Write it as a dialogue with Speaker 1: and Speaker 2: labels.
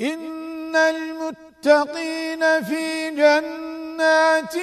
Speaker 1: إن المتقين في جنات